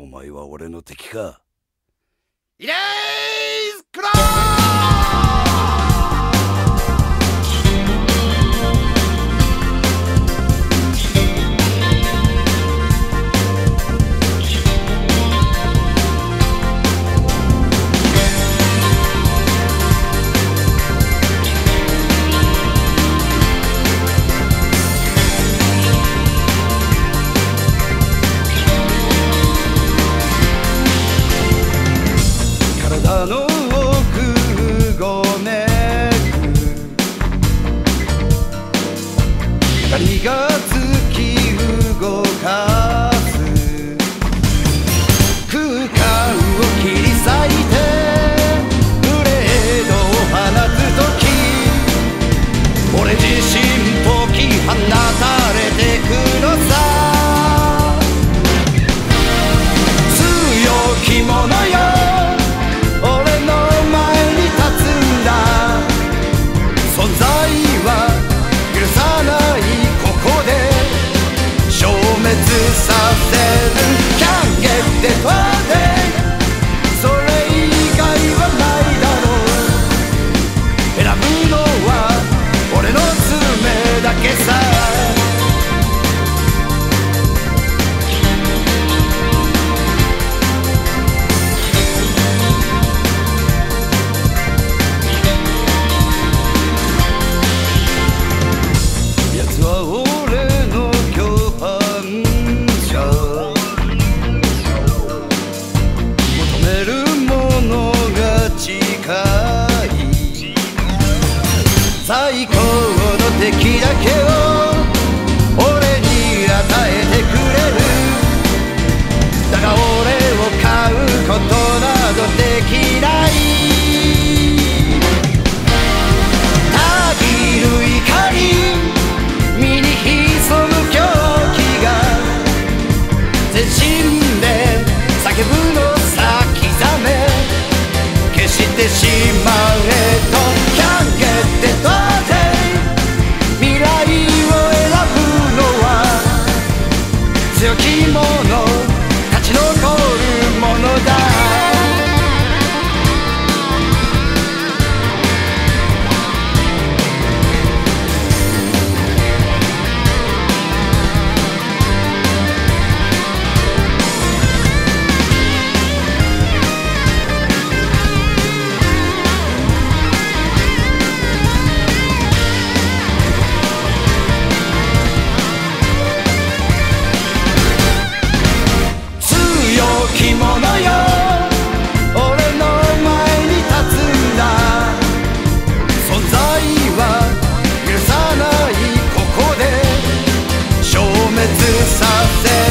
お前は俺の敵か。イレイスクロー最高の敵だけを俺に与えてくれるだが俺を飼うことなどできないたぎる怒り身に潜む狂気が全身で叫ぶのさ刻め消してしまえとさせ